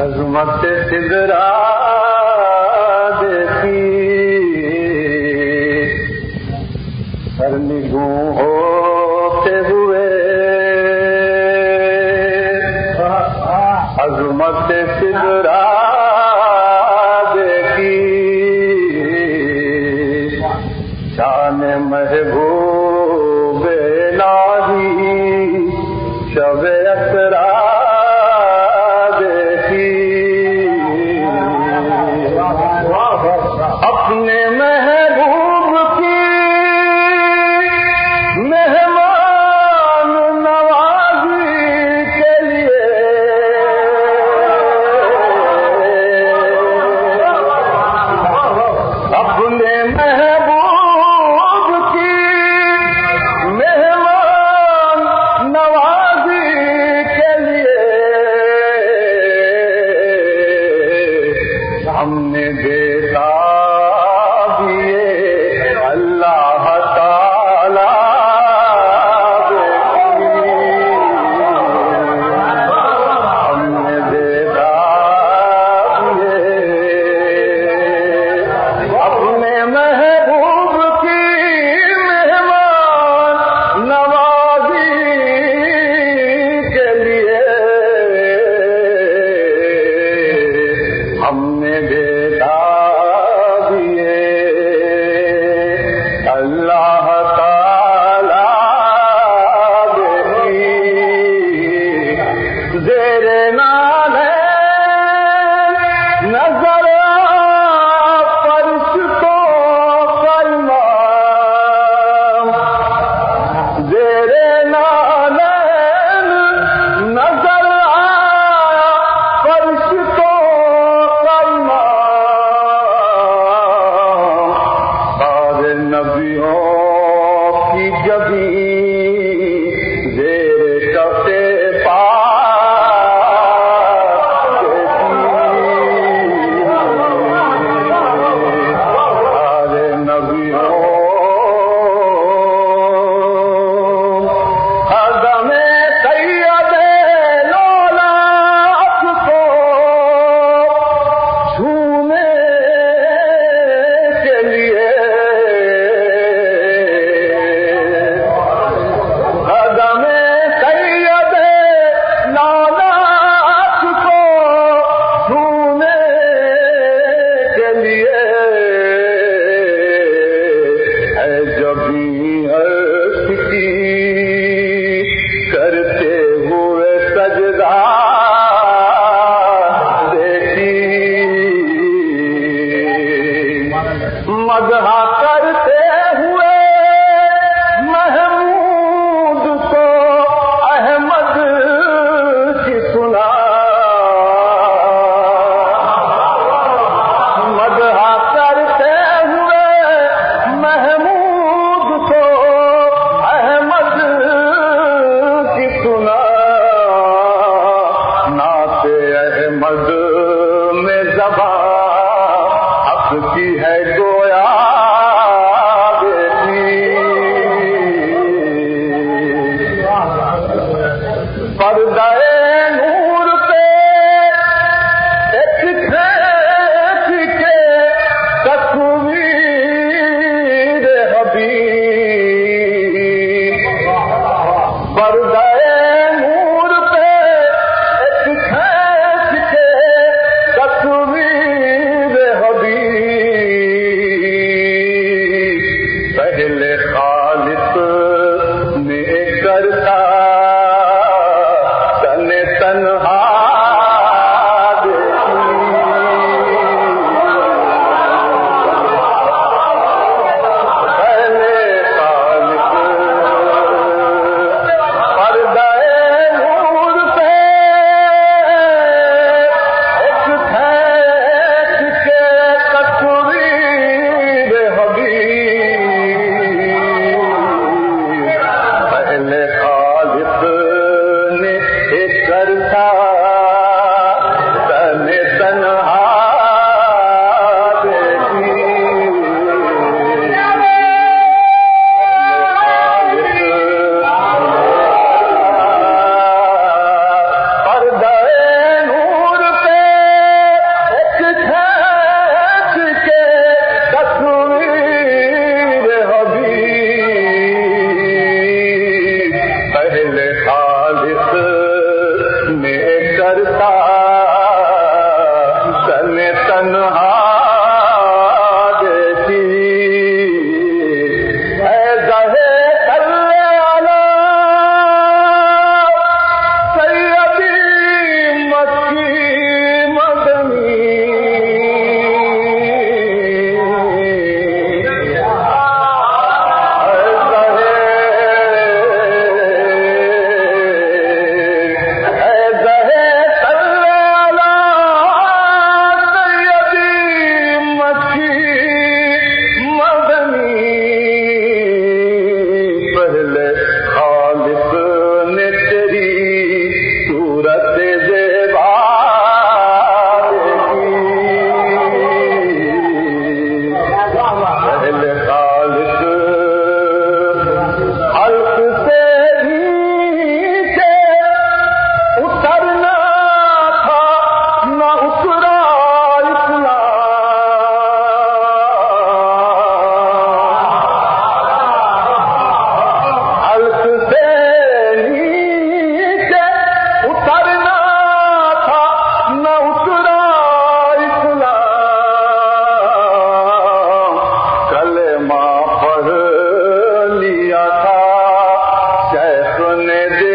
عظمت سدرا دیتی ہر نگو ہوتے ہوئے۔ عظمت ربك کرتے ہوئے محمود احمد کرتے ہوئے محمود کو احمد احمد میں زبان کی ہے گویا۔ میں ایسے